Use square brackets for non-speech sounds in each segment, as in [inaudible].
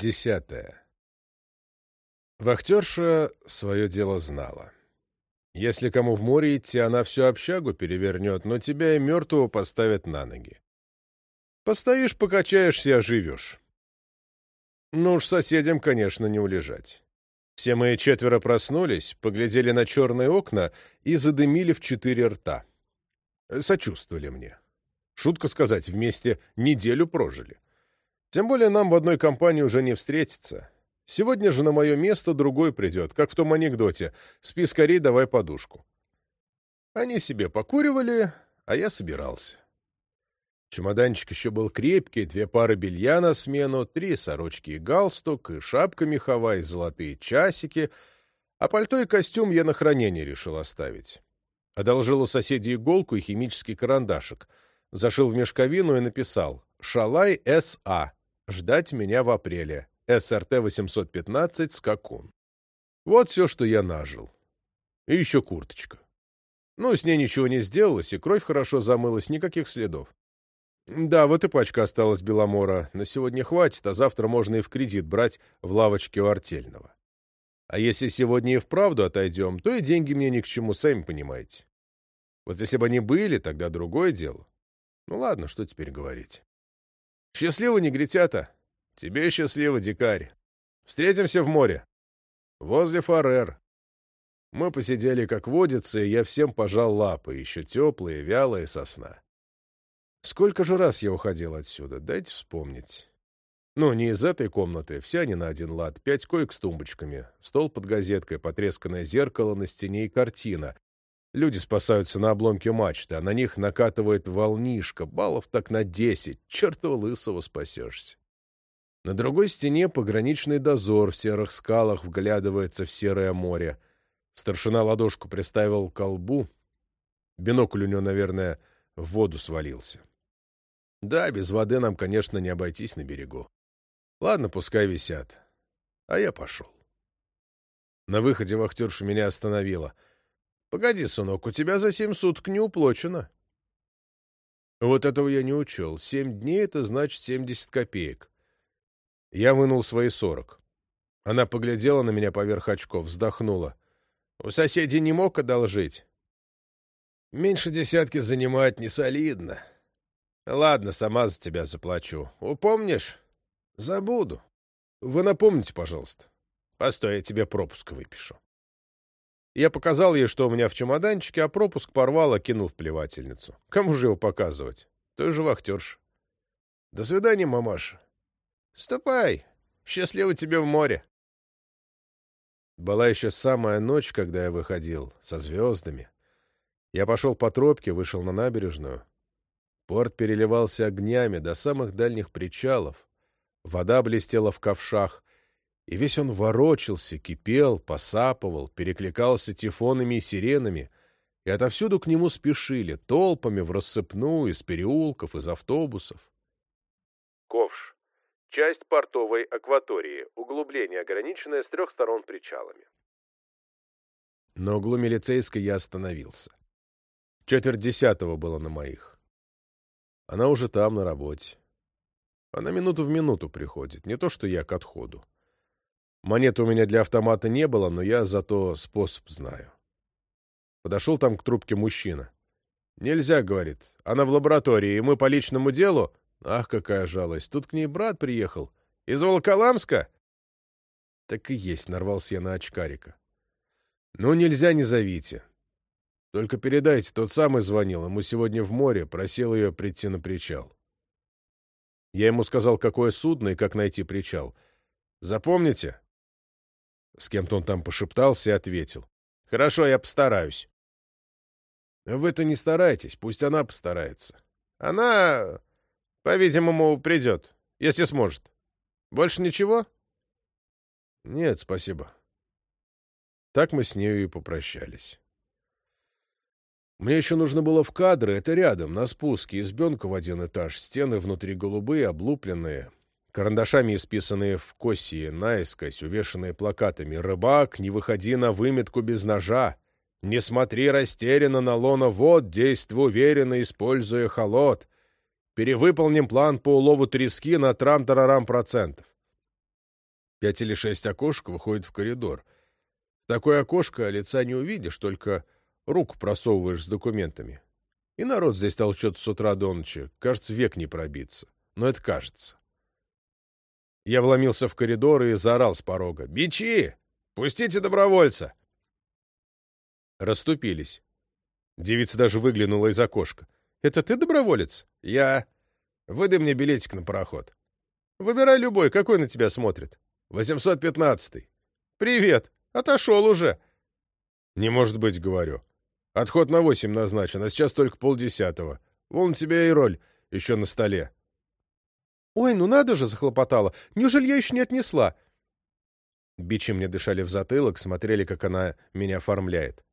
Десятое. Вахтерша свое дело знала. Если кому в море идти, она всю общагу перевернет, но тебя и мертвого поставят на ноги. Постоишь, покачаешься, оживешь. Ну уж соседям, конечно, не улежать. Все мои четверо проснулись, поглядели на черные окна и задымили в четыре рта. Сочувствовали мне. Шутка сказать, вместе неделю прожили. Тем более нам в одной компании уже не встретиться. Сегодня же на мое место другой придет, как в том анекдоте «Спи скорей, давай подушку». Они себе покуривали, а я собирался. Чемоданчик еще был крепкий, две пары белья на смену, три сорочки и галстук, и шапка меховая, и золотые часики, а пальто и костюм я на хранение решил оставить. Одолжил у соседей иголку и химический карандашик, зашил в мешковину и написал «Шалай С.А. Ждать меня в апреле. СРТ-815 «Скакун». Вот все, что я нажил. И еще курточка. Ну, с ней ничего не сделалось, и кровь хорошо замылась, никаких следов. Да, вот и пачка осталась Беломора. На сегодня хватит, а завтра можно и в кредит брать в лавочке у Артельного. А если сегодня и вправду отойдем, то и деньги мне ни к чему, сами понимаете. Вот если бы они были, тогда другое дело. Ну ладно, что теперь говорить. Счастливо, негритята! Тебе счастливо, дикарь. Встретимся в море. Возле Фарер. Мы посидели, как водится, и я всем пожал лапы, еще теплые, вялые сосна. Сколько же раз я уходил отсюда, дайте вспомнить. Ну, не из этой комнаты, все они на один лад, пять коек с тумбочками, стол под газеткой, потресканное зеркало на стене и картина. Люди спасаются на обломке мачты, а на них накатывает волнишка, баллов так на десять, чертова лысого спасешься. На другой стене пограничный дозор в серых скалах вглядывается в серое море. Старшина ладошку приставил к колбу. Бинокль у него, наверное, в воду свалился. Да, без воды нам, конечно, не обойтись на берегу. Ладно, пускай висят. А я пошел. На выходе вахтерша меня остановила. — Погоди, сынок, у тебя за семь суток не уплочено. Вот этого я не учел. Семь дней — это значит семьдесят копеек. Я вынул свои сорок. Она поглядела на меня поверх очков, вздохнула. У соседей не мог одолжить. Меньше десятки занимать не солидно. Ладно, сама за тебя заплачу. Упомнишь? Забуду. Вы напомните, пожалуйста. Постой, я тебе пропуск выпишу. Я показал ей, что у меня в чемоданчике, а пропуск порвал, и кинул в плевательницу. Кому же его показывать? Той же вахтерш. До свидания, мамаша. Ступай. Счастливо тебе в море. Была еще самая ночь, когда я выходил, со звездами. Я пошел по тропке, вышел на набережную. Порт переливался огнями до самых дальних причалов. Вода блестела в ковшах, и весь он ворочался, кипел, посапывал, перекликался тифонами и сиренами, и отовсюду к нему спешили, толпами в рассыпную, из переулков, из автобусов. Ковш Часть портовой акватории. Углубление, ограниченное с трех сторон причалами. На углу милицейской я остановился. Четверть десятого было на моих. Она уже там, на работе. Она минуту в минуту приходит, не то что я к отходу. Монеты у меня для автомата не было, но я зато способ знаю. Подошел там к трубке мужчина. «Нельзя», — говорит. «Она в лаборатории, и мы по личному делу...» Ах, какая жалость! Тут к ней брат приехал. Из Волоколамска? Так и есть, нарвался я на очкарика. Ну, нельзя, не зовите. Только передайте, тот самый звонил, ему сегодня в море, просил ее прийти на причал. Я ему сказал, какое судно и как найти причал. Запомните? С кем-то он там пошептался и ответил. Хорошо, я постараюсь. Вы-то не старайтесь, пусть она постарается. Она по-видимому, придет, если сможет. Больше ничего? Нет, спасибо. Так мы с нею и попрощались. Мне еще нужно было в кадры, это рядом, на спуске, избенка в один этаж, стены внутри голубые, облупленные, карандашами исписанные в косии, наискось, увешанные плакатами «Рыбак, не выходи на выметку без ножа», «Не смотри растерянно на лона вод, действуй уверенно, используя холод», Перевыполним план по улову трески на трам-тарарам процентов. Пять или шесть окошек выходит в коридор. В такое окошко лица не увидишь, только руку просовываешь с документами. И народ здесь толчет с утра до ночи. Кажется, век не пробиться. Но это кажется. Я вломился в коридор и заорал с порога. «Бичи! Пустите добровольца!» Расступились. Девица даже выглянула из окошка. «Это ты доброволец?» «Я...» «Выдай мне билетик на пароход». «Выбирай любой, какой на тебя смотрит?» «815-й». «Привет! Отошел уже!» «Не может быть, — говорю. Отход на восемь назначен, а сейчас только полдесятого. Вон у тебя и роль еще на столе». «Ой, ну надо же!» — захлопотала. «Неужели я еще не отнесла?» Бичи мне дышали в затылок, смотрели, как она меня оформляет.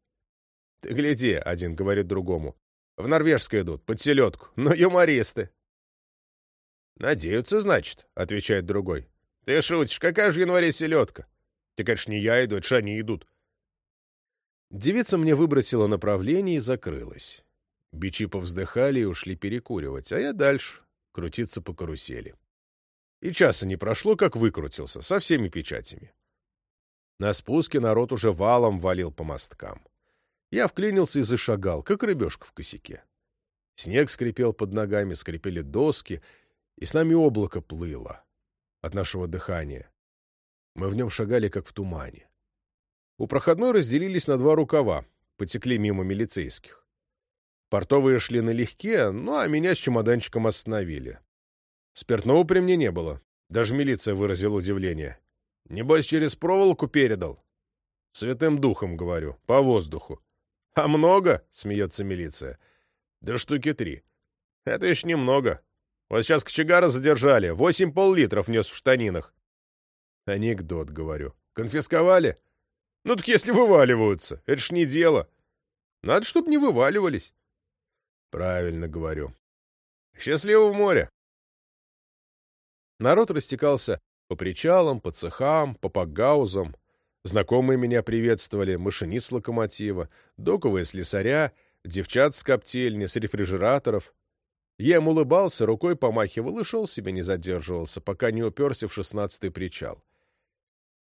«Ты гляди», — один говорит другому. «В норвежскую идут, под селедку, но юмористы». «Надеются, значит», — отвечает другой. «Ты шутишь, какая же в январе селедка?» «Ты, конечно, не я иду, это ж они идут». Девица мне выбросила направление и закрылась. Бичи повздыхали и ушли перекуривать, а я дальше, крутиться по карусели. И часа не прошло, как выкрутился, со всеми печатями. На спуске народ уже валом валил по мосткам. Я вклинился и зашагал, как рыбешка в косяке. Снег скрипел под ногами, скрипели доски, и с нами облако плыло от нашего дыхания. Мы в нем шагали, как в тумане. У проходной разделились на два рукава, потекли мимо милицейских. Портовые шли налегке, ну а меня с чемоданчиком остановили. Спиртного при мне не было. Даже милиция выразила удивление. Небось, через проволоку передал? Святым духом, говорю, по воздуху. А много? Смеется милиция. Да штуки три. Это еще немного. Вот сейчас кочегара задержали. Восемь пол-литров нес в штанинах. Анекдот, говорю. Конфисковали? Ну так если вываливаются, это ж не дело. Надо, чтоб не вываливались. Правильно говорю. Счастливого моря. Народ растекался по причалам, по цехам, по пакгаузам. Знакомые меня приветствовали, машинист локомотива, доковые слесаря, девчат с коптильни, с рефрижераторов. Я им улыбался, рукой помахивал и шел себе не задерживался, пока не уперся в шестнадцатый причал.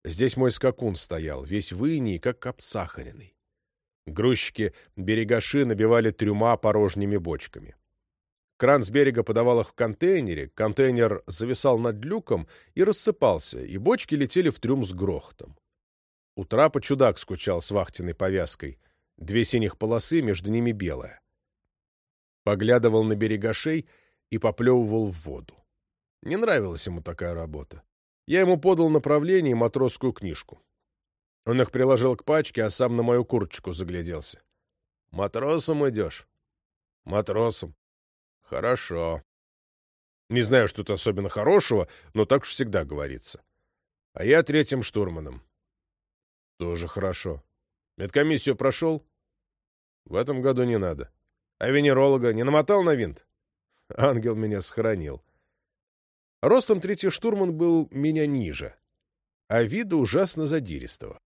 Здесь мой скакун стоял, весь в инии, как обсахаренный. Грузчики берегаши набивали трюма порожними бочками. Кран с берега подавал их в контейнере, контейнер зависал над люком и рассыпался, и бочки летели в трюм с грохотом. У трапа чудак скучал с вахтенной повязкой. Две синих полосы, между ними белая. Поглядывал на берегашей и поплевывал в воду. Не нравилась ему такая работа. Я ему подал направление и матросскую книжку. Он их приложил к пачке, а сам на мою курточку загляделся. «Матросом идешь?» «Матросом». «Хорошо». Не знаю, что-то особенно хорошего, но так уж всегда говорится. А я третьим штурманом. Тоже хорошо. Медкомиссию прошел? В этом году не надо. А венеролога не намотал на винт? Ангел меня сохранил. Ростом третий штурман был меня ниже, а виду ужасно задиристого.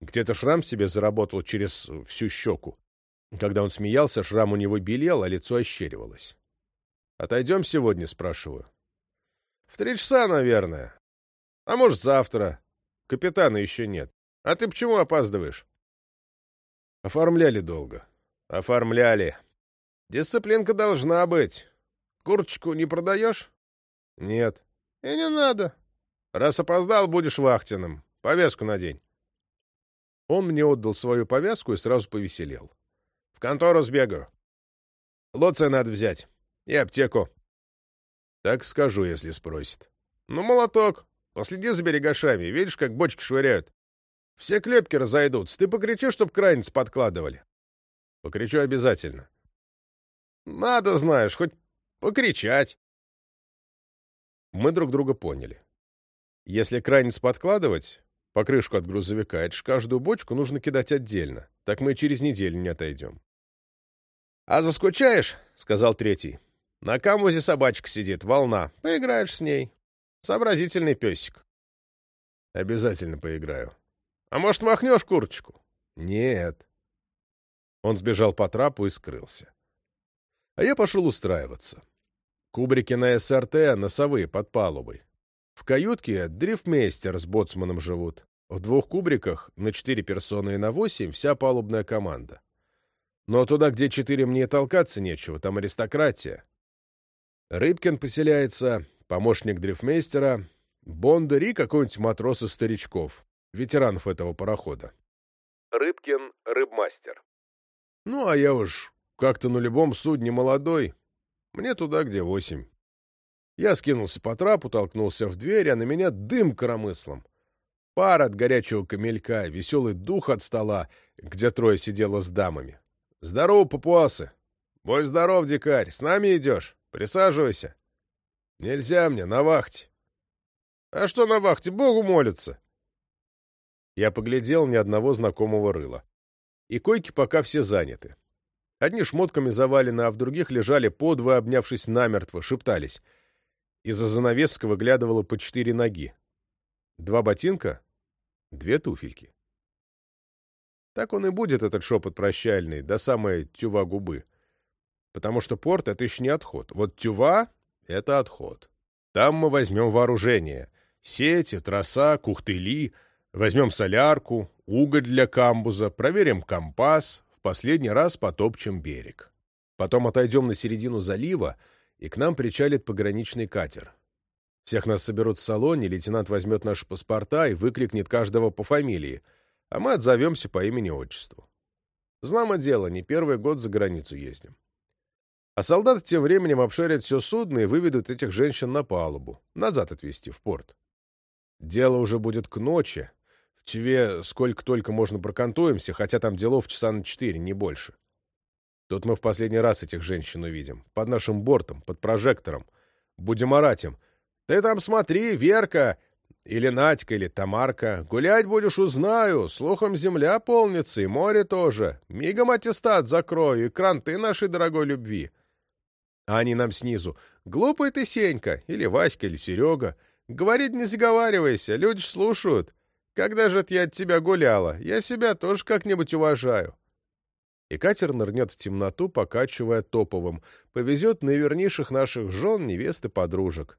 Где-то шрам себе заработал через всю щеку. Когда он смеялся, шрам у него белел, а лицо ощеривалось. «Отойдем сегодня?» — спрашиваю. «В три часа, наверное. А может, завтра. Капитана еще нет. А ты почему опаздываешь? Оформляли долго. Оформляли. Дисциплинка должна быть. Курточку не продаешь? Нет. И не надо. Раз опоздал, будешь вахтенным. Повязку надень. Он мне отдал свою повязку и сразу повеселел. В контору сбегаю. Лоция надо взять. И аптеку. Так скажу, если спросит. Ну, молоток. Последи за берегашами. Видишь, как бочки швыряют. Все клепки разойдутся. Ты покричи, чтоб крайниц подкладывали. Покричу обязательно. Надо, знаешь, хоть покричать. Мы друг друга поняли. Если крайниц подкладывать, покрышку от грузовика, это ж каждую бочку нужно кидать отдельно. Так мы через неделю не отойдем. — А заскучаешь, — сказал третий. — На камузе собачка сидит, волна. Поиграешь с ней. Сообразительный песик. — Обязательно поиграю. А может, махнешь курточку? Нет. Он сбежал по трапу и скрылся. А я пошел устраиваться. Кубрики на СРТ носовые под палубой. В каютке дрифтмейстер с боцманом живут. В двух кубриках на четыре персоны и на восемь вся палубная команда. Но туда, где четыре, мне толкаться нечего, там аристократия. Рыбкин поселяется, помощник дрифтмейстера, Бондарь и какой-нибудь матрос из старичков, ветеранов этого парохода. Рыбкин — рыбмастер. Ну, а я уж как-то на любом судне молодой. Мне туда, где восемь. Я скинулся по трапу, толкнулся в дверь, а на меня дым коромыслом. Пар от горячего камелька, веселый дух от стола, где трое сидело с дамами. Здорово, папуасы! Будь здоров, дикарь, с нами идешь? Присаживайся. Нельзя мне, на вахте. А что на вахте, Богу молятся. Я поглядел ни одного знакомого рыла. И койки пока все заняты. Одни шмотками завалены, а в других лежали подвое, обнявшись намертво, шептались. Из-за занавеска выглядывало по четыре ноги. Два ботинка, две туфельки. Так он и будет, этот шепот прощальный, до самой тюва губы. Потому что порт — это еще не отход. Вот тюва — это отход. Там мы возьмем вооружение. Сети, троса, кухтыли, возьмем солярку, уголь для камбуза, проверим компас, в последний раз потопчем берег. Потом отойдем на середину залива, и к нам причалит пограничный катер. Всех нас соберут в салоне, лейтенант возьмет наши паспорта и выкликнет каждого по фамилии — а мы отзовемся по имени-отчеству. Знамо дело, не первый год за границу ездим. А солдаты тем временем обшарят все судно и выведут этих женщин на палубу, назад отвезти, в порт. Дело уже будет к ночи. В Чеве сколько только можно прокантуемся, хотя там делов часа на четыре, не больше. Тут мы в последний раз этих женщин увидим. Под нашим бортом, под прожектором. Будем орать им. «Ты там смотри, Верка! Или Надька, или Тамарка. Гулять будешь, узнаю. Слухом земля полнится, и море тоже. Мигом аттестат закрою, и кранты нашей дорогой любви. А они нам снизу. Глупый ты, Сенька, или Васька, или Серега. Говорит, не заговаривайся, люди ж слушают. Когда же я от тебя гуляла? Я себя тоже как-нибудь уважаю. И катер нырнет в темноту, покачивая топовым. Повезет наивернейших наших жен, невест и подружек.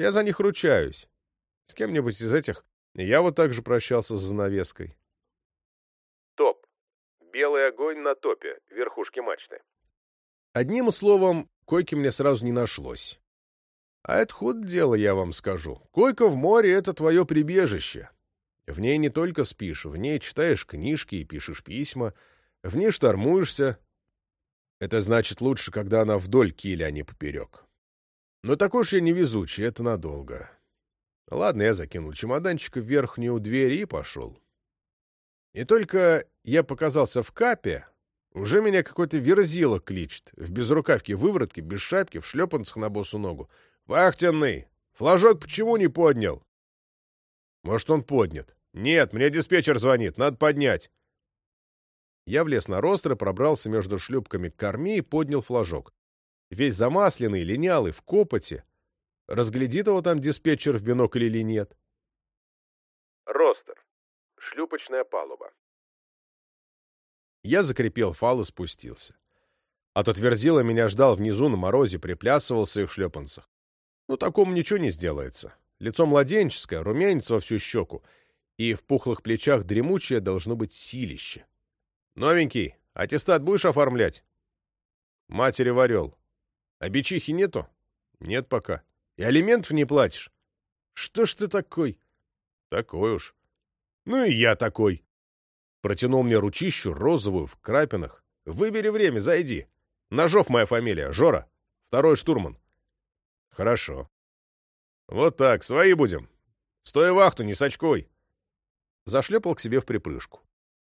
Я за них ручаюсь. С кем-нибудь из этих я вот так же прощался с занавеской. Топ. Белый огонь на топе, верхушке мачты. Одним словом, койки мне сразу не нашлось. А это худ дело, я вам скажу. Койка в море — это твое прибежище. В ней не только спишь, в ней читаешь книжки и пишешь письма, в ней штормуешься. Это значит лучше, когда она вдоль киля, а не поперек. Но такой уж я невезучий, это надолго. Ладно, я закинул чемоданчик в верхнюю дверь и пошел. И только я показался в капе, уже меня какой-то верзила кличет, в безрукавке, выворотке, без шапки, в шлепанцах на босу ногу. «Вахтенный! Флажок почему не поднял?» «Может, он поднят?» «Нет, мне диспетчер звонит, надо поднять». Я влез на ростро, пробрался между шлюпками к корме и поднял флажок. Весь замасленный, линялый, в копоте, Разглядит его там диспетчер в бинокль или нет? Ростер. Шлюпочная палуба. Я закрепил фал и спустился. А тот верзила меня ждал внизу на морозе, приплясывал в своих шлепанцах. Ну, такому ничего не сделается. Лицо младенческое, румянец во всю щеку, и в пухлых плечах дремучее должно быть силище. «Новенький, аттестат будешь оформлять?» «Матери варел. А бичихи нету?» «Нет пока». И алиментов не платишь. Что ж ты такой? Такой уж. Ну и я такой. Протянул мне ручищу, розовую, в крапинах. Выбери время, зайди. Ножов моя фамилия, Жора. Второй штурман. Хорошо. Вот так, свои будем. Стой вахту, не с очкой. Зашлепал к себе в припрыжку.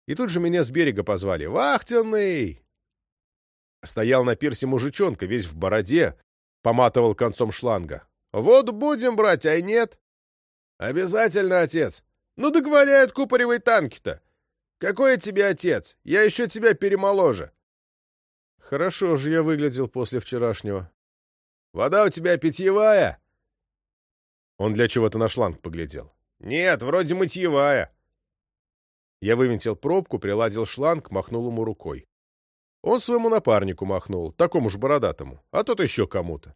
И тут же меня с берега позвали. «Вахтенный!» Стоял на пирсе мужичонка, весь в бороде, поматывал концом шланга. Вот будем брать, а нет. Обязательно, отец. Ну так купоревые танки-то. Какой тебе отец? Я еще тебя перемоложе. Хорошо же я выглядел после вчерашнего. Вода у тебя питьевая? Он для чего-то на шланг поглядел. Нет, вроде мытьевая. Я вывинтил пробку, приладил шланг, махнул ему рукой. Он своему напарнику махнул, такому же бородатому, а тот еще кому-то.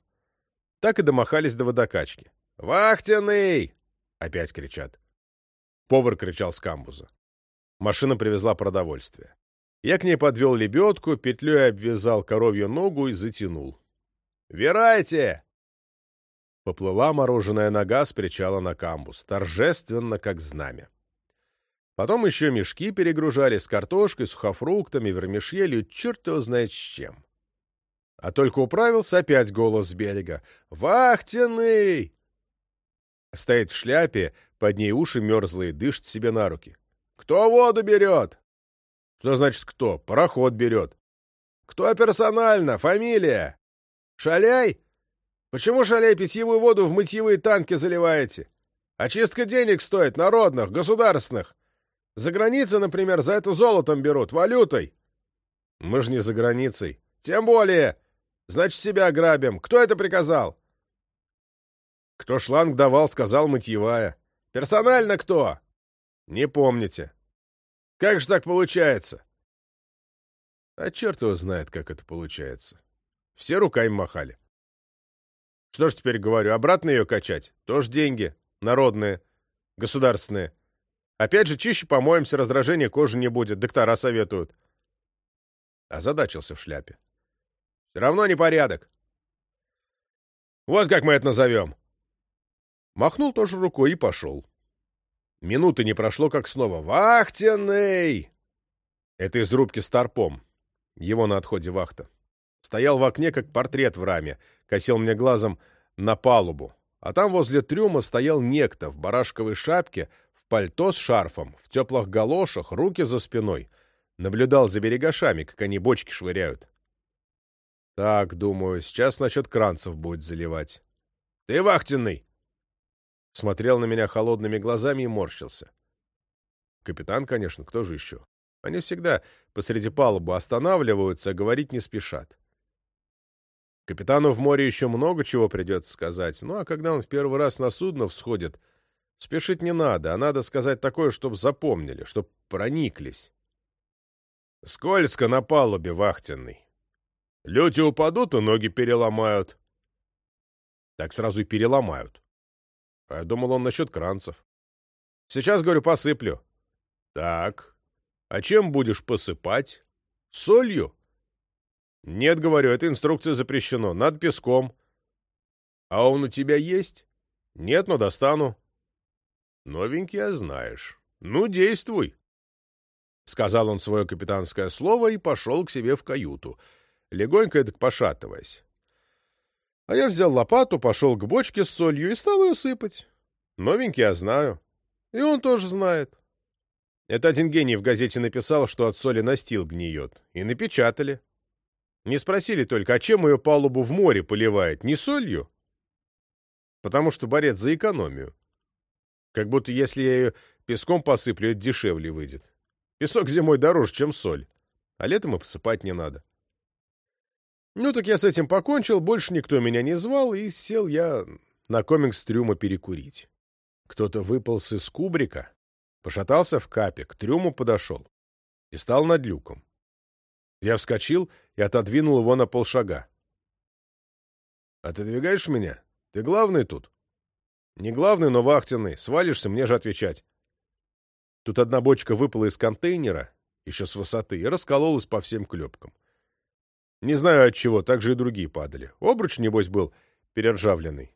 Так и домахались до водокачки. «Вахтенный!» — опять кричат. Повар кричал с камбуза. Машина привезла продовольствие. Я к ней подвел лебедку, петлей обвязал коровью ногу и затянул. «Вирайте!» Поплыла мороженая нога с причала на камбус, торжественно, как знамя. Потом еще мешки перегружали с картошкой, сухофруктами, вермишелью, черт его знает с чем. А только управился опять голос с берега. «Вахтенный!» Стоит в шляпе, под ней уши мерзлые, дышит себе на руки. «Кто воду берет?» «Что значит кто? Пароход берет». «Кто персонально? Фамилия?» «Шаляй?» «Почему, шаляй, питьевую воду в мытьевые танки заливаете? Очистка денег стоит, народных, государственных. За границей, например, за это золотом берут, валютой». «Мы же не за границей». «Тем более. Значит, себя грабим. Кто это приказал?» Кто шланг давал, сказал мытьевая. Персонально кто? Не помните. Как же так получается? А черт его знает, как это получается. Все руками махали. Что ж теперь говорю, обратно ее качать? Тоже деньги. Народные. Государственные. Опять же, чище помоемся, раздражения кожи не будет, доктора советуют. Озадачился в шляпе. Все равно непорядок. Вот как мы это назовем. Махнул тоже рукой и пошел. Минуты не прошло, как снова «Вахтенный!» Это из рубки с торпом. Его на отходе вахта. Стоял в окне, как портрет в раме, косил мне глазом на палубу. А там возле трюма стоял некто в барашковой шапке, пальто с шарфом, в теплых галошах, руки за спиной. Наблюдал за берегашами, как они бочки швыряют. Так, думаю, сейчас насчет кранцев будет заливать. — Ты вахтенный! смотрел на меня холодными глазами и морщился. Капитан, конечно, кто же еще? Они всегда посреди палубы останавливаются, а говорить не спешат. Капитану в море еще много чего придется сказать, ну а когда он в первый раз на судно всходит, спешить не надо, а надо сказать такое, чтоб запомнили, чтоб прониклись. Скользко на палубе вахтенный. Люди упадут и ноги переломают. Так сразу и переломают. А я думал, он насчет кранцев. Сейчас, говорю, посыплю. Так. А чем будешь посыпать? Солью? Нет, говорю, эта инструкция запрещено. Над песком. А он у тебя есть? Нет, но достану. Новенький, а знаешь. Ну, действуй. Сказал он свое капитанское слово и пошел к себе в каюту, легонько эдак пошатываясь. А я взял лопату, пошел к бочке с солью и стал ее сыпать. Новенький я знаю. И он тоже знает. Это один гений в газете написал, что от соли настил гниет. И напечатали. Не спросили только, а чем ее палубу в море поливает? Не солью? Потому что борец за экономию. Как будто если я ее песком посыплю, это дешевле выйдет. Песок зимой дороже, чем соль. А летом и посыпать не надо. Ну так я с этим покончил, больше никто меня не звал, и сел я на комикс трюма перекурить. Кто-то выполз из кубрика, пошатался в капе, к трюму подошел и стал над люком. Я вскочил и отодвинул его на полшага. «Отодвигаешь меня? Ты главный тут?» «Не главный, но вахтенный. Свалишься, мне же отвечать». Тут одна бочка выпала из контейнера, еще с высоты, и раскололась по всем клепкам. Не знаю от чего, так же и другие падали. Обруч, небось, был перержавленный.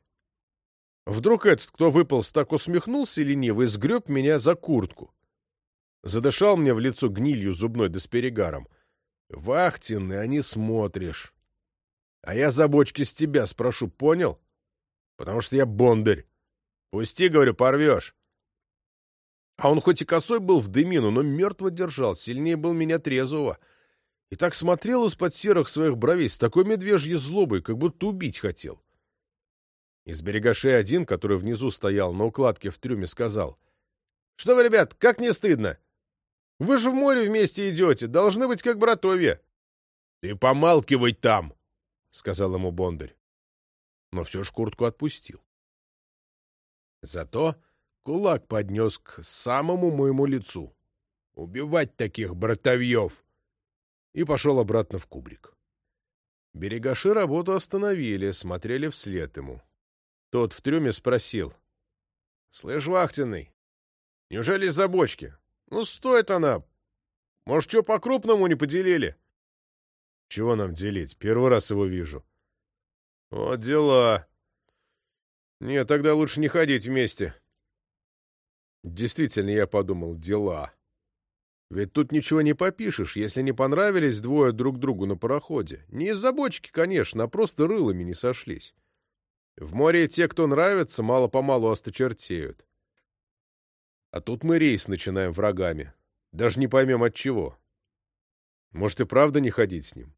Вдруг этот, кто выполз, так усмехнулся лениво и сгреб меня за куртку. Задышал мне в лицо гнилью зубной да с перегаром. Вахтенный, а не смотришь. А я за бочки с тебя спрошу, понял? Потому что я бондарь. Пусти, говорю, порвешь. А он хоть и косой был в дымину, но мертво держал, сильнее был меня трезвого — и так смотрел из-под серых своих бровей с такой медвежьей злобой, как будто убить хотел. Из берегашей один, который внизу стоял на укладке в трюме, сказал. — Что вы, ребят, как не стыдно? Вы же в море вместе идете, должны быть как братовья. — Ты помалкивай там, — сказал ему Бондарь. Но все ж куртку отпустил. Зато кулак поднес к самому моему лицу. Убивать таких братовьев! и пошел обратно в кубрик. Берегаши работу остановили, смотрели вслед ему. Тот в трюме спросил. — Слышь, вахтенный, неужели из-за бочки? Ну, стоит она. Может, что по-крупному не поделили? — Чего нам делить? Первый раз его вижу. — Вот дела. Нет, тогда лучше не ходить вместе. Действительно, я подумал, дела. Ведь тут ничего не попишешь, если не понравились двое друг другу на пароходе. Не из-за бочки, конечно, а просто рылами не сошлись. В море те, кто нравится, мало-помалу осточертеют. А тут мы рейс начинаем врагами. Даже не поймем от чего. Может, и правда не ходить с ним?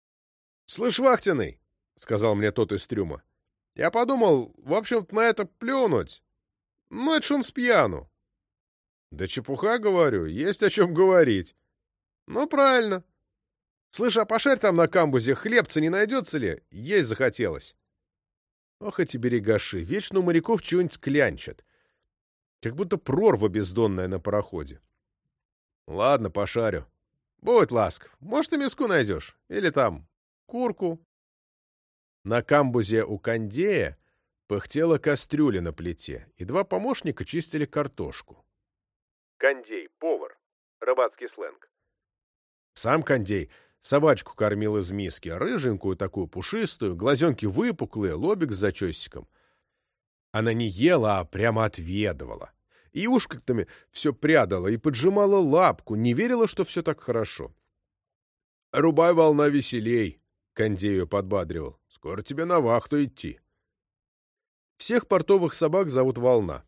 — Слышь, вахтенный, — сказал мне тот из трюма, — я подумал, в общем-то, на это плюнуть. Ну, это шум с пьяну. Да чепуха, говорю, есть о чем говорить. Ну, правильно. Слышь, а пошарь там на камбузе, хлебца не найдется ли? Есть захотелось. Ох, эти берегаши, вечно у моряков чего-нибудь клянчат. Как будто прорва бездонная на пароходе. Ладно, пошарю. Будь ласков, может, и миску найдешь. Или там курку. На камбузе у Кондея пыхтела кастрюля на плите, и два помощника чистили картошку. Кондей, повар. Рыбацкий сленг. Сам Кондей собачку кормил из миски, рыженькую такую пушистую, глазенки выпуклые, лобик с зачесиком. Она не ела, а прямо отведывала. И ушками все прядала и поджимала лапку, не верила, что все так хорошо. — Рубай волна веселей, — Кондею подбадривал. — Скоро тебе на вахту идти. Всех портовых собак зовут Волна.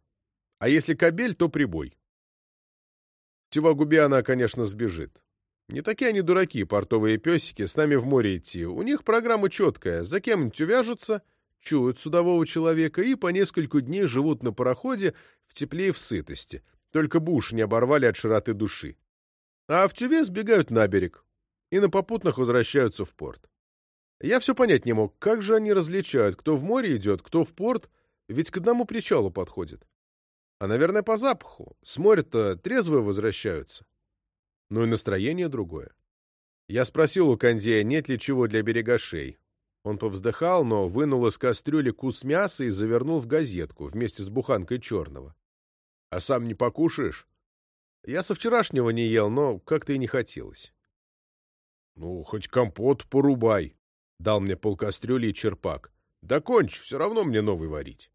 А если кобель, то Прибой. Тювагубе она, конечно, сбежит. Не такие они дураки, портовые песики, с нами в море идти. У них программа четкая. За кем-нибудь увяжутся, чуют судового человека и по несколько дней живут на пароходе в тепле и в сытости. Только буш не оборвали от широты души. А в Тюве сбегают на берег и на попутных возвращаются в порт. Я все понять не мог, как же они различают, кто в море идет, кто в порт, ведь к одному причалу подходит. А, наверное, по запаху. С моря-то трезвые возвращаются. Ну и настроение другое. Я спросил у Кондея, нет ли чего для берегашей. Он повздыхал, но вынул из кастрюли кус мяса и завернул в газетку вместе с буханкой черного. — А сам не покушаешь? Я со вчерашнего не ел, но как-то и не хотелось. — Ну, хоть компот порубай, — дал мне полкастрюли и черпак. — Да кончь, все равно мне новый варить.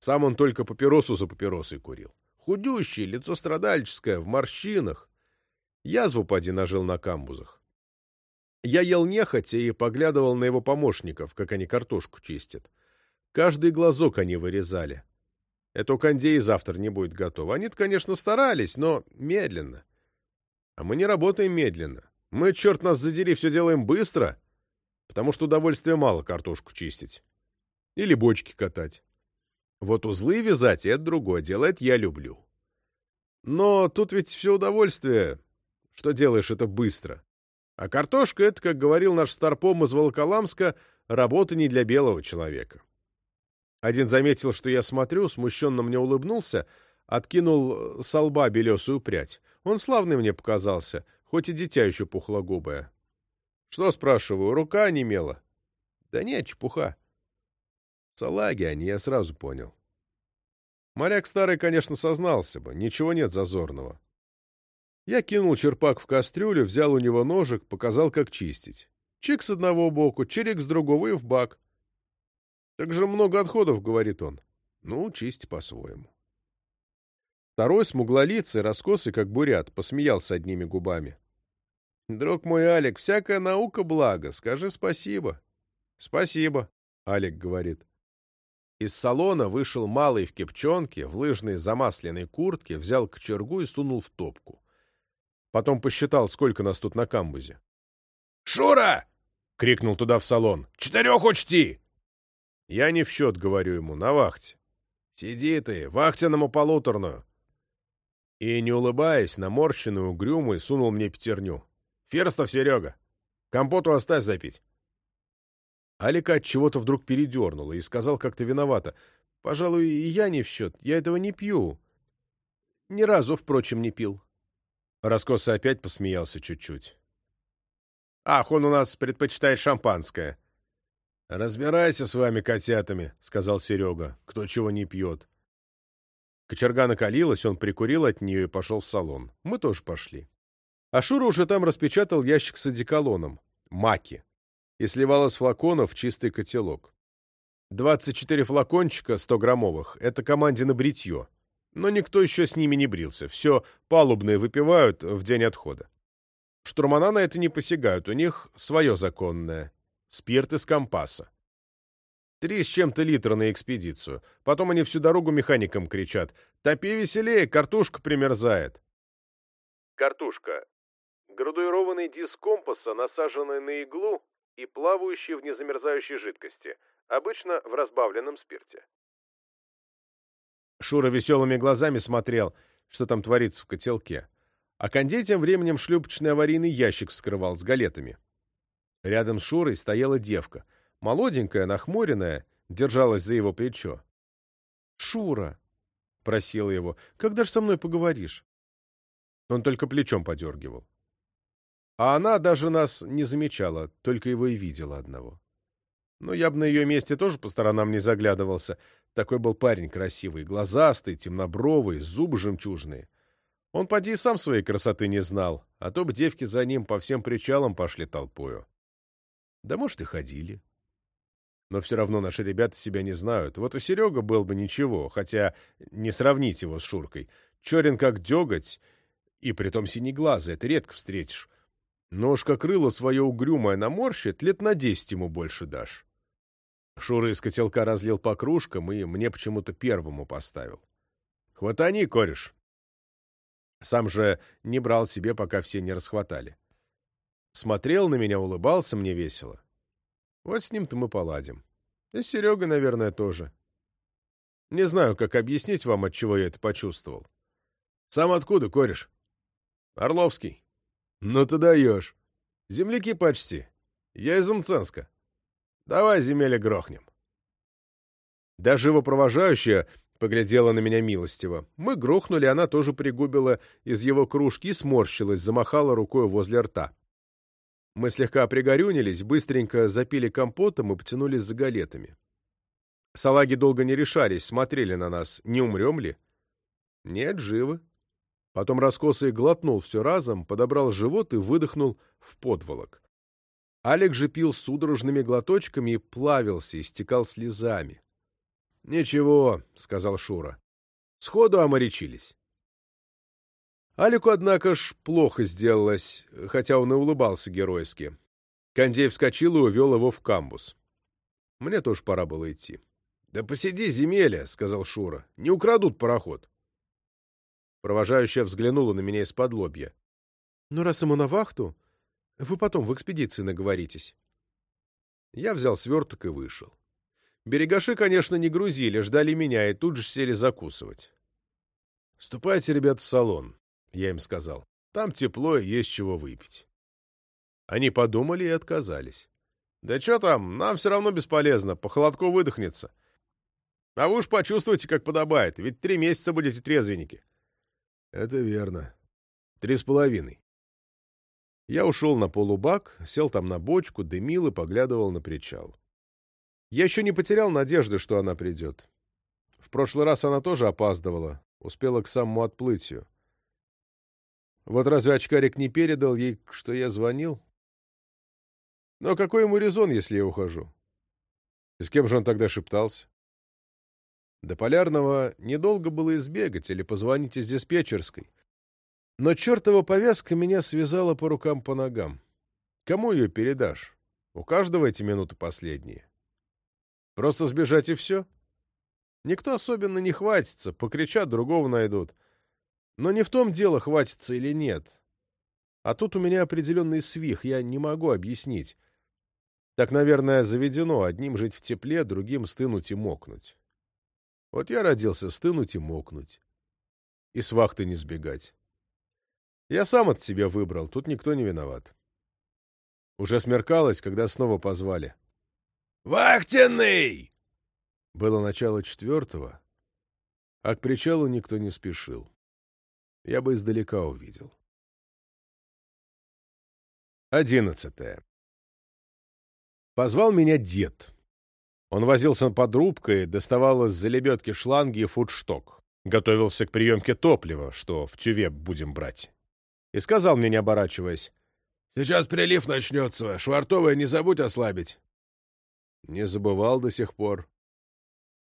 Сам он только папиросу за папиросой курил. Худющий, лицо страдальческое, в морщинах. Язву поди нажил на камбузах. Я ел нехотя и поглядывал на его помощников, как они картошку чистят. Каждый глазок они вырезали. Это у кондей завтра не будет готово. Они-то, конечно, старались, но медленно. А мы не работаем медленно. Мы, черт нас задери, все делаем быстро, потому что удовольствия мало картошку чистить. Или бочки катать. Вот узлы вязать — это другое дело, это я люблю. Но тут ведь все удовольствие, что делаешь это быстро. А картошка — это, как говорил наш старпом из Волоколамска, работа не для белого человека. Один заметил, что я смотрю, смущенно мне улыбнулся, откинул со лба белесую прядь. Он славный мне показался, хоть и дитя еще пухлогубое. Что, спрашиваю, рука немела? Да нет, чепуха. Салаги они, я сразу понял. Моряк старый, конечно, сознался бы, ничего нет зазорного. Я кинул черпак в кастрюлю, взял у него ножик, показал, как чистить. Чик с одного боку, черик с другого и в бак. Так же много отходов, говорит он. Ну, чисти по-своему. Второй, смуглолицый, раскосый, как бурят, посмеялся одними губами. Друг мой Алик, всякая наука благо, скажи спасибо. Спасибо, Алик говорит. Из салона вышел малый в кепчонке, в лыжной замасленной куртке, взял кочергу и сунул в топку. Потом посчитал, сколько нас тут на камбузе. «Шура!» — крикнул туда в салон. «Четырех учти!» Я не в счет, говорю ему, на вахте. «Сиди ты, вахтенному полуторную!» И, не улыбаясь, наморщенный, угрюмый, сунул мне пятерню. «Ферстов, Серега! Компоту оставь запить!» Алика от чего-то вдруг передернула и сказал как-то виновато. «Пожалуй, и я не в счет. Я этого не пью. Ни разу, впрочем, не пил». Раскоса опять посмеялся чуть-чуть. «Ах, он у нас предпочитает шампанское». «Разбирайся с вами, котятами», — сказал Серега, — «кто чего не пьет». Кочерга накалилась, он прикурил от нее и пошел в салон. Мы тоже пошли. А уже там распечатал ящик с одеколоном, маки, и сливал из флаконов чистый котелок. 24 флакончика 100-граммовых — это команде на бритье. Но никто еще с ними не брился. Все палубные выпивают в день отхода. Штурмана на это не посягают, у них свое законное. Спирт из компаса. Три с чем-то литра на экспедицию. Потом они всю дорогу механикам кричат. «Топи веселее, картушка примерзает». Картушка. Градуированный диск компаса, насаженный на иглу и плавающий в незамерзающей жидкости, обычно в разбавленном спирте. Шура веселыми глазами смотрел, что там творится в котелке. А Кондей тем временем шлюпочный аварийный ящик вскрывал с галетами. Рядом с Шурой стояла девка. Молоденькая, нахмуренная, держалась за его плечо. «Шура!» — просила его. «Когда же со мной поговоришь?» Он только плечом подергивал. А она даже нас не замечала, только его и видела одного. Но я бы на ее месте тоже по сторонам не заглядывался. Такой был парень красивый, глазастый, темнобровый, зубы жемчужные. Он поди сам своей красоты не знал, а то бы девки за ним по всем причалам пошли толпою. Да, может, и ходили. Но все равно наши ребята себя не знают. Вот у Серега был бы ничего, хотя не сравнить его с Шуркой. Черен как деготь, и притом синеглазый, это редко встретишь. Ножка крыло свое угрюмое наморщит, лет на десять ему больше дашь. Шура из котелка разлил по кружкам и мне почему-то первому поставил. «Хватани, кореш!» Сам же не брал себе, пока все не расхватали. Смотрел на меня, улыбался мне весело. Вот с ним-то мы поладим. И Серега, наверное, тоже. Не знаю, как объяснить вам, от чего я это почувствовал. Сам откуда, кореш? Орловский. «Ну ты даешь. Земляки почти. Я из Мценска. Давай земели грохнем». Его провожающая поглядела на меня милостиво. Мы грохнули, она тоже пригубила из его кружки и сморщилась, замахала рукой возле рта. Мы слегка пригорюнились, быстренько запили компотом и потянулись за галетами. Салаги долго не решались, смотрели на нас, не умрем ли? Нет, живы. Потом раскосый глотнул все разом, подобрал живот и выдохнул в подволок. Алик же пил судорожными глоточками и плавился, истекал слезами. — Ничего, — сказал Шура. — Сходу оморячились. Алику, однако ж, плохо сделалось, хотя он и улыбался геройски. Кондей вскочил и увел его в камбус. Мне тоже пора было идти. — Да посиди, земеля, — сказал Шура. — Не украдут пароход. Провожающая взглянула на меня из-под лобья. — Ну, раз ему на вахту, вы потом в экспедиции наговоритесь. Я взял сверток и вышел. Берегаши, конечно, не грузили, ждали меня и тут же сели закусывать. — Ступайте, ребят, в салон, — я им сказал. — Там тепло и есть чего выпить. Они подумали и отказались. — Да что там, нам все равно бесполезно, по холодку выдохнется. А вы уж почувствуйте, как подобает, ведь три месяца будете трезвенники. Это верно. Три с половиной. Я ушел на полубак, сел там на бочку, дымил и поглядывал на причал. Я еще не потерял надежды, что она придет. В прошлый раз она тоже опаздывала, успела к самому отплытию. Вот разве очкарик не передал ей, что я звонил? Но какой ему резон, если я ухожу? И с кем же он тогда шептался? До Полярного недолго было избегать или позвонить из диспетчерской. Но чертова повязка меня связала по рукам по ногам. Кому ее передашь? У каждого эти минуты последние. Просто сбежать и все? Никто особенно не хватится, покричат, другого найдут. Но не в том дело, хватится или нет. А тут у меня определенный свих, я не могу объяснить. Так, наверное, заведено одним жить в тепле, другим стынуть и мокнуть. Вот я родился стынуть и мокнуть. И с вахты не сбегать. Я сам от себя выбрал, тут никто не виноват. Уже смеркалось, когда снова позвали. «Вахтенный!» Было начало четвертого, а к причалу никто не спешил. Я бы издалека увидел. Одиннадцатое. Позвал меня дед. Он возился под рубкой, доставал из залебедки шланги и фудшток. Готовился к приемке топлива, что в тюве будем брать. И сказал мне, не оборачиваясь, «Сейчас прилив начнется, швартовая не забудь ослабить». Не забывал до сих пор.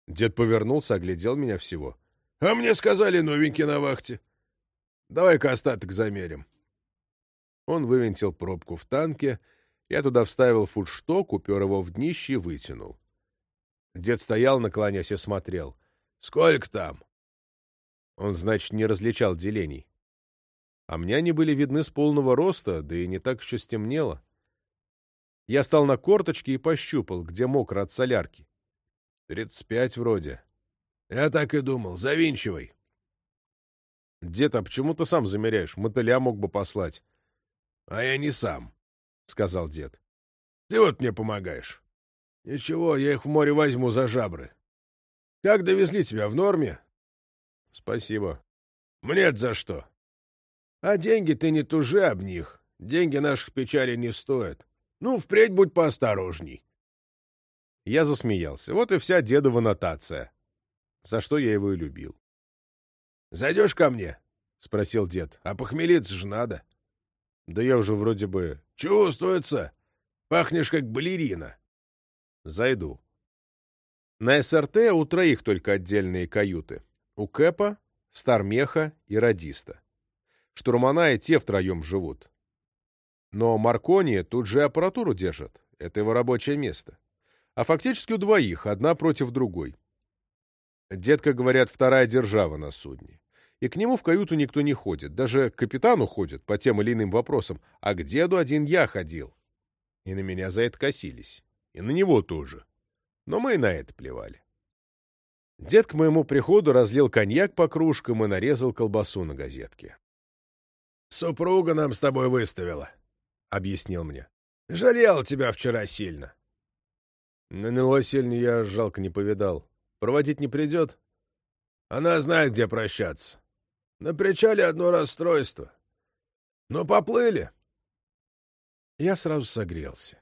Дед повернулся, оглядел меня всего. «А мне сказали новенький на вахте. Давай-ка остаток замерим». Он вывинтил пробку в танке, я туда вставил фудшток, упер его в днище и вытянул. Дед стоял, наклонясь, и смотрел. «Сколько там?» Он, значит, не различал делений. А мне они были видны с полного роста, да и не так еще стемнело. Я стал на корточки и пощупал, где мокро от солярки. Тридцать пять вроде. Я так и думал. Завинчивай. Дед, а почему ты сам замеряешь? Мотыля мог бы послать. — А я не сам, — сказал дед. — Ты вот мне помогаешь. — Ничего, я их в море возьму за жабры. — Как довезли тебя, в норме? — Спасибо. — Мне-то за что? — А деньги ты не тужи об них. Деньги наших печалей не стоят. Ну, впредь будь поосторожней. Я засмеялся. Вот и вся дедова нотация. За что я его и любил. — Зайдешь ко мне? — спросил дед. — А похмелиться же надо. — Да я уже вроде бы... — Чувствуется. Пахнешь как балерина. — Зайду. На СРТ у троих только отдельные каюты. У Кэпа, Стармеха и Радиста. Штурмана и те втроем живут. Но Маркони тут же аппаратуру держат. Это его рабочее место. А фактически у двоих, одна против другой. Детка, говорят, вторая держава на судне. И к нему в каюту никто не ходит. Даже к капитану ходит по тем или иным вопросам. А к деду один я ходил. И на меня за это косились. И на него тоже. Но мы и на это плевали. Дед к моему приходу разлил коньяк по кружкам и нарезал колбасу на газетке. «Супруга нам с тобой выставила», объяснил мне. «Жалел тебя вчера сильно». Нину Васильевну я жалко не повидал. Проводить не придет? Она знает, где прощаться. На причале одно расстройство. Но поплыли. Я сразу согрелся.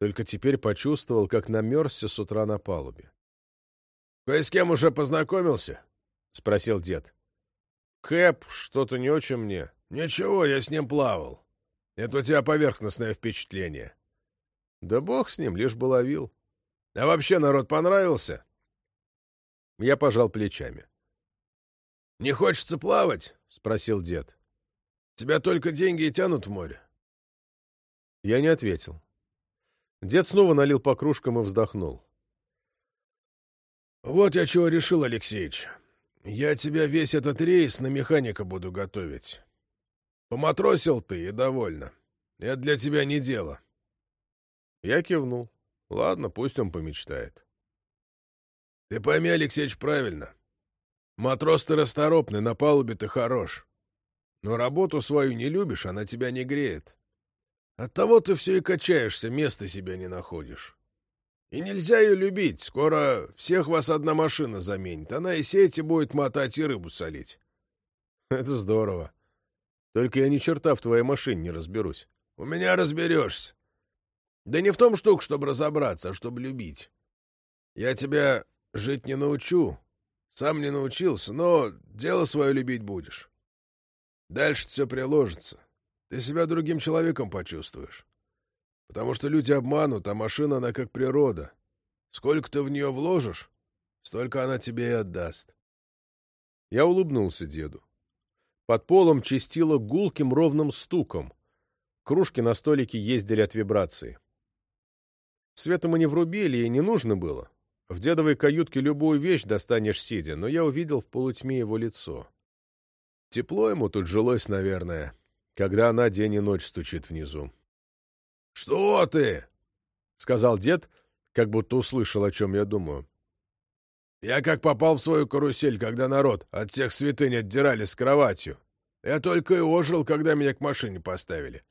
Только теперь почувствовал, как намерзся с утра на палубе. — Кое с кем уже познакомился? — спросил дед. — Кэп, что-то не очень мне. — Ничего, я с ним плавал. Это у тебя поверхностное впечатление. Да бог с ним, лишь бы ловил. А вообще народ понравился? Я пожал плечами. Не хочется плавать? Спросил дед. Тебя только деньги и тянут в море. Я не ответил. Дед снова налил по кружкам и вздохнул. Вот я чего решил, Алексеич. Я тебя весь этот рейс на механика буду готовить. Поматросил ты и довольно. Это для тебя не дело. Я кивнул. Ладно, пусть он помечтает. Ты пойми, Алексеич, правильно. Матрос ты расторопный, на палубе ты хорош. Но работу свою не любишь, она тебя не греет. Оттого ты все и качаешься, места себе не находишь. И нельзя ее любить, скоро всех вас одна машина заменит. Она и сети будет мотать, и рыбу солить. [laughs] Это здорово. Только я ни черта в твоей машине не разберусь. У меня разберешься. Да не в том штук, чтобы разобраться, а чтобы любить. Я тебя жить не научу. Сам не научился, но дело свое любить будешь. Дальше все приложится. Ты себя другим человеком почувствуешь. Потому что люди обманут, а машина, она как природа. Сколько ты в нее вложишь, столько она тебе и отдаст. Я улыбнулся деду. Под полом чистило гулким ровным стуком. Кружки на столике ездили от вибрации. Света мы не врубили, и не нужно было. В дедовой каютке любую вещь достанешь сидя, но я увидел в полутьме его лицо. Тепло ему тут жилось, наверное, когда она день и ночь стучит внизу. — Что ты? — сказал дед, как будто услышал, о чем я думаю. Я как попал в свою карусель, когда народ от всех святынь отдирали с кроватью. Я только и ожил, когда меня к машине поставили.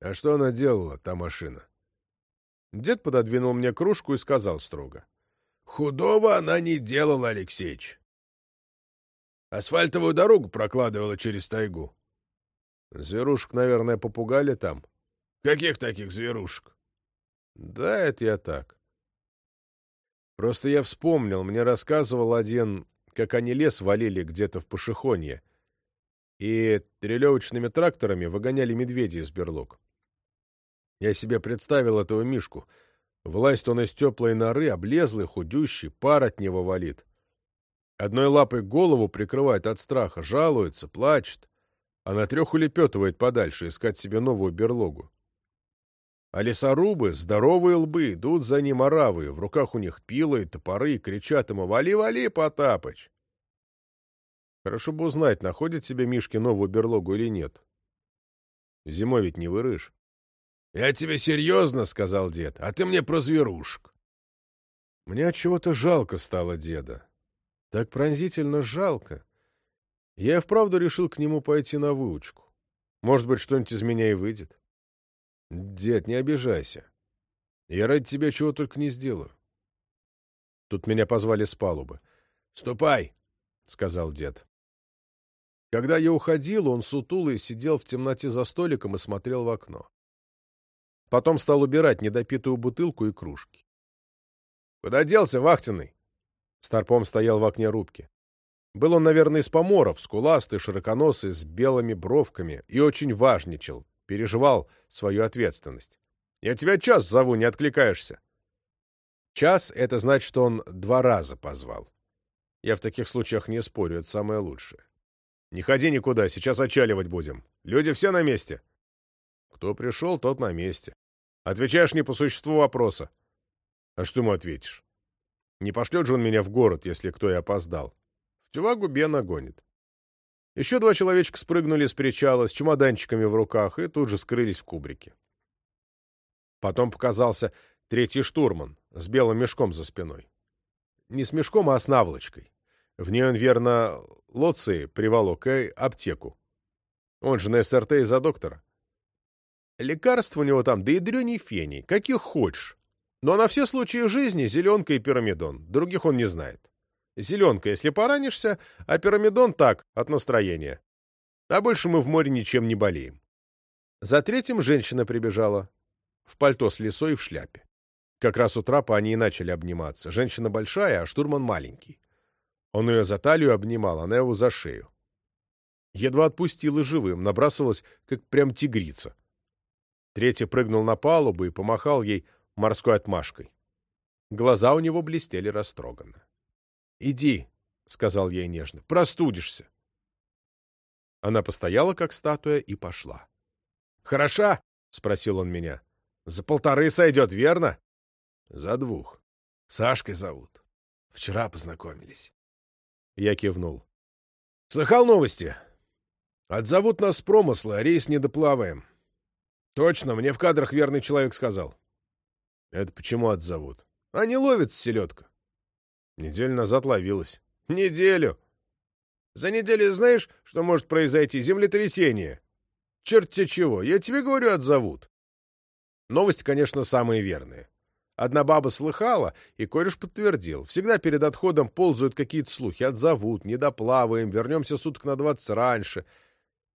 А что она делала, та машина? Дед пододвинул мне кружку и сказал строго. Худого она не делала, Алексеич. Асфальтовую дорогу прокладывала через тайгу. Зверушек, наверное, попугали там. Каких таких зверушек? Да, это я так. Просто я вспомнил, мне рассказывал один, как они лес валили где-то в Пашихонье, и трелевочными тракторами выгоняли медведей из берлог. Я себе представил этого Мишку. Власть он из теплой норы, облезлый, худющий, пар от него валит. Одной лапой голову прикрывает от страха, жалуется, плачет, а на трех улепетывает подальше, искать себе новую берлогу. А лесорубы, здоровые лбы, идут за ним оравы, в руках у них пилы и топоры, и кричат ему «Вали, вали, Потапыч!» Хорошо бы узнать, находит себе Мишки новую берлогу или нет. Зимой ведь не вырыш. — Я тебе серьезно, — сказал дед, — а ты мне про зверушек. Мне от чего-то жалко стало деда. Так пронзительно жалко. Я вправду решил к нему пойти на выучку. Может быть, что-нибудь из меня и выйдет. Дед, не обижайся. Я ради тебя чего только не сделаю. Тут меня позвали с палубы. — Ступай, — сказал дед. Когда я уходил, он сутулый сидел в темноте за столиком и смотрел в окно. Потом стал убирать недопитую бутылку и кружки. — Куда делся, вахтенный? Старпом стоял в окне рубки. Был он, наверное, из поморов, скуластый, широконосый, с белыми бровками, и очень важничал, переживал свою ответственность. «Я тебя час зову, не откликаешься». Час — это значит, что он два раза позвал. Я в таких случаях не спорю, это самое лучшее. Не ходи никуда, сейчас отчаливать будем. Люди все на месте. Кто пришел, тот на месте. Отвечаешь не по существу вопроса. А что ему ответишь? Не пошлет же он меня в город, если кто и опоздал. В тювагу Бен нагонит. Еще два человечка спрыгнули с причала с чемоданчиками в руках и тут же скрылись в кубрике. Потом показался третий штурман с белым мешком за спиной. Не с мешком, а с наволочкой. В ней он, верно, лоции приволок и аптеку. Он же на СРТ из-за доктора. Лекарств у него там, да и дрюней фений, каких хочешь. Но на все случаи жизни зеленка и пирамидон. Других он не знает. Зеленка, если поранишься, а пирамидон так, от настроения. А больше мы в море ничем не болеем. За третьим женщина прибежала. В пальто с лисой и в шляпе. Как раз у трапа они и начали обниматься. Женщина большая, а штурман маленький. Он ее за талию обнимал, она его за шею. Едва отпустила живым, набрасывалась, как прям тигрица. Третий прыгнул на палубу и помахал ей морской отмашкой. Глаза у него блестели растроганно. — Иди, — сказал ей нежно, — простудишься. Она постояла, как статуя, и пошла. — Хороша? — спросил он меня. — За полторы сойдет, верно? — За двух. Сашкой зовут. Вчера познакомились. Я кивнул. — Слыхал новости? Отзовут нас с промысла, рейс не доплаваем. — Точно, мне в кадрах верный человек сказал. — Это почему отзовут? — не ловится селедка. Неделю назад ловилась. — Неделю! За неделю знаешь, что может произойти? Землетрясение. Черт-те чего, я тебе говорю, отзовут. Новости, конечно, самые верные. Одна баба слыхала, и кореш подтвердил. Всегда перед отходом ползают какие-то слухи. Отзовут, не доплаваем, вернемся суток на двадцать раньше.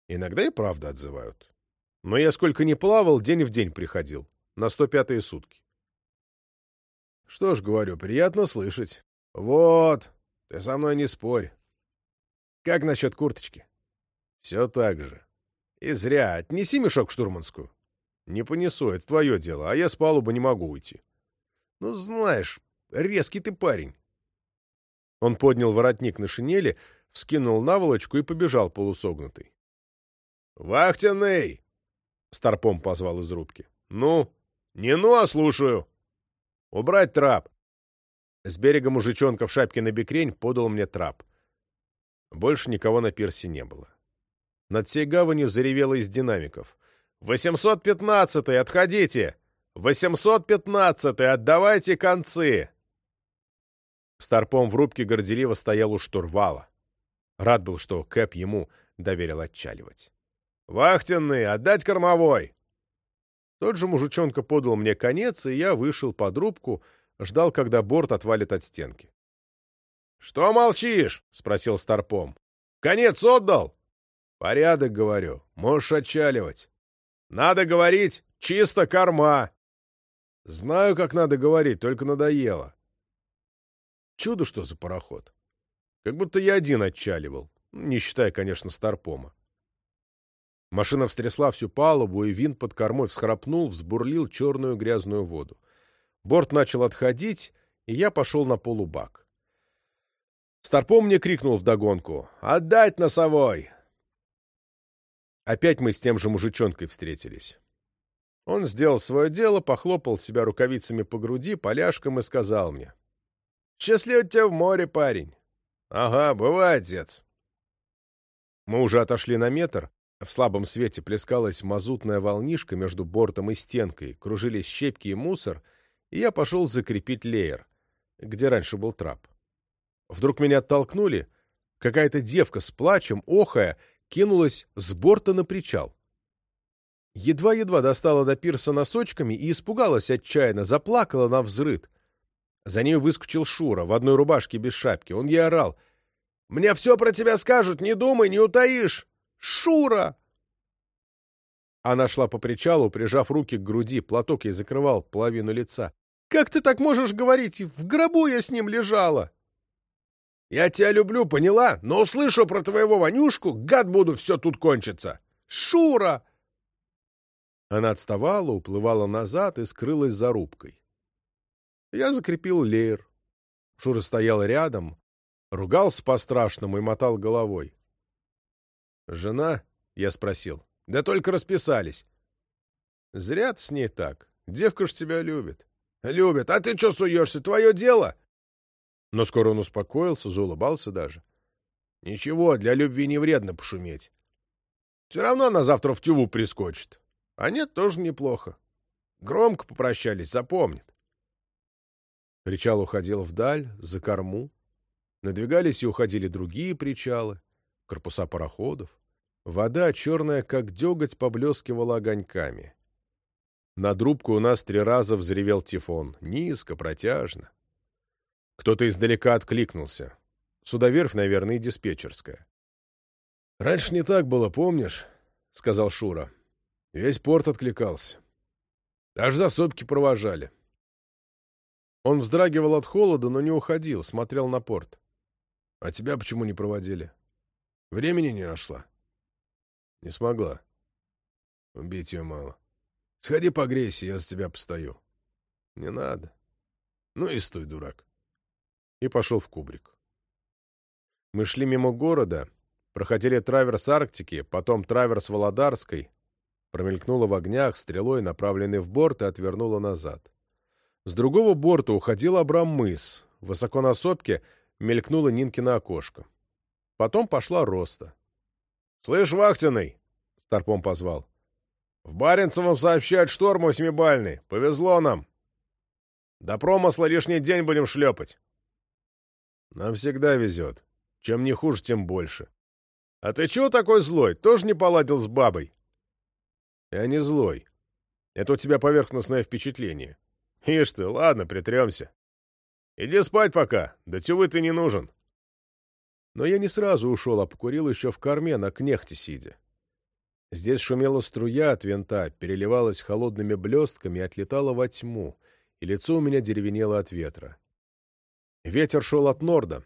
Иногда и правда отзывают. Но я сколько не плавал, день в день приходил. На сто пятые сутки. Что ж, говорю, приятно слышать. Вот, ты со мной не спорь. Как насчет курточки? Все так же. И зря. Отнеси мешок в штурманскую. Не понесу, это твое дело, а я с палубы не могу уйти. Ну, знаешь, резкий ты парень. Он поднял воротник на шинели, вскинул наволочку и побежал полусогнутый. «Вахтенный!» — Старпом позвал из рубки. «Ну? Не ну, а слушаю. Убрать трап!» С берега мужичонка в шапке на бекрень подал мне трап. Больше никого на пирсе не было. Над всей гаванью заревело из динамиков. «Восемьсот пятнадцатый, отходите!» «Восемьсот-пятнадцатый! Отдавайте концы!» Старпом в рубке горделиво стоял у штурвала. Рад был, что Кэп ему доверил отчаливать. «Вахтенный! Отдать кормовой!» Тот же мужичонка подал мне конец, и я вышел под рубку, ждал, когда борт отвалит от стенки. «Что молчишь?» — спросил Старпом. «Конец отдал?» «Порядок, говорю. Можешь отчаливать». «Надо говорить, чисто корма!» Знаю, как надо говорить, только надоело. Чудо, что за пароход. Как будто я один отчаливал, не считая, конечно, Старпома. Машина встрясла всю палубу, и винт под кормой всхрапнул, взбурлил черную грязную воду. Борт начал отходить, и я пошел на полубак. Старпом мне крикнул вдогонку «Отдать носовой!» Опять мы с тем же мужичонкой встретились. Он сделал свое дело, похлопал себя рукавицами по груди, поляшкам и сказал мне. «Счастливо тебя в море, парень!» «Ага, бывай, отец!» Мы уже отошли на метр, в слабом свете плескалась мазутная волнишка между бортом и стенкой, кружились щепки и мусор, я пошел закрепить леер, где раньше был трап. Вдруг меня оттолкнули, какая-то девка с плачем, охая, кинулась с борта на причал. Едва-едва достала до пирса носочками и испугалась отчаянно, заплакала на взрыд. За ней выскочил Шура в одной рубашке без шапки. Он ей орал. «Мне все про тебя скажут, не думай, не утаишь! Шура!» Она шла по причалу, прижав руки к груди, платок ей закрывал половину лица. «Как ты так можешь говорить? В гробу я с ним лежала!» «Я тебя люблю, поняла? Но услышу про твоего Ванюшку, гад буду, все тут кончится!» «Шура!» Она отставала, уплывала назад и скрылась за рубкой. Я закрепил леер. Шура стоял рядом, ругался по-страшному и мотал головой. «Жена?» — я спросил. «Да только расписались». «Зря ты с ней так. Девка ж тебя любит». «Любит. А ты что суешься? Твое дело?» Но скоро он успокоился, заулыбался даже. «Ничего, для любви не вредно пошуметь. Все равно она завтра в тюву прискочит. А нет, тоже неплохо. Громко попрощались, запомнит. Причал уходил вдаль, за корму. Надвигались и уходили другие причалы, корпуса пароходов. Вода, черная как деготь, поблескивала огоньками. Над рубку у нас три раза взревел тифон. Низко, протяжно. Кто-то издалека откликнулся. Судоверфь, наверное, и диспетчерская. — Раньше не так было, помнишь? — сказал Шура. Весь порт откликался. Аж за сопки провожали. Он вздрагивал от холода, но не уходил, смотрел на порт. — А тебя почему не проводили? Времени не нашла? — Не смогла. Убить ее мало. Сходи погрейся, я за тебя постою. — Не надо. Ну и стой, дурак. И пошел в кубрик. Мы шли мимо города, проходили траверс Арктики, потом траверс Володарской, промелькнула в огнях, стрелой, направленной в борт, и отвернула назад. С другого борта уходил Абрам-мыс. Высоко на сопке мелькнуло Нинкино окошко. Потом пошла Роста. — Слышь, вахтенный! — Старпом позвал. — В Баренцевом сообщают шторм восьмибальный. Повезло нам. До промысла лишний день будем шлепать. — Нам всегда везет. Чем не хуже, тем больше. — А ты чего такой злой? Тоже не поладил с бабой? Я не злой. Это у тебя поверхностное впечатление. Ишь ты, ладно, притремся. Иди спать пока, да тювы ты не нужен. Но я не сразу ушел, а покурил еще в корме, на кнехте сидя. Здесь шумела струя от винта, переливалась холодными блестками и отлетала во тьму, и лицо у меня деревенело от ветра. Ветер шел от норда.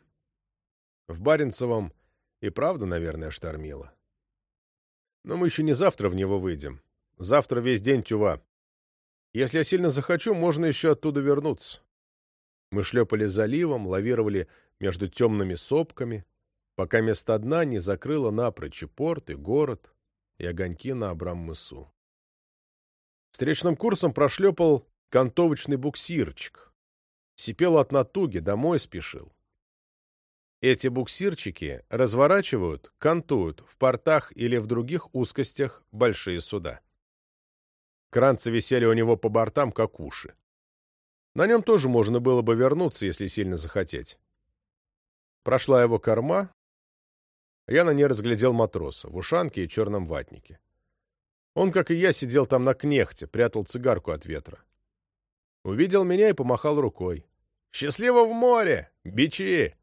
В Баренцевом и правда, наверное, штормило. Но мы еще не завтра в него выйдем. Завтра весь день тюва. Если я сильно захочу, можно еще оттуда вернуться. Мы шлепали заливом, лавировали между темными сопками, пока место дна не закрыло напрочь и порт, и город, и огоньки на Абрам-мысу. Встречным курсом прошлепал кантовочный буксирчик. Сипел от натуги, домой спешил. Эти буксирчики разворачивают, кантуют в портах или в других узкостях большие суда. Кранцы висели у него по бортам, как уши. На нем тоже можно было бы вернуться, если сильно захотеть. Прошла его корма. Я на ней разглядел матроса в ушанке и черном ватнике. Он, как и я, сидел там на кнехте, прятал цигарку от ветра. Увидел меня и помахал рукой. «Счастливо в море! Бичи!»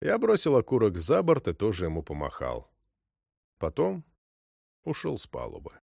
Я бросил окурок за борт и тоже ему помахал. Потом ушел с палубы.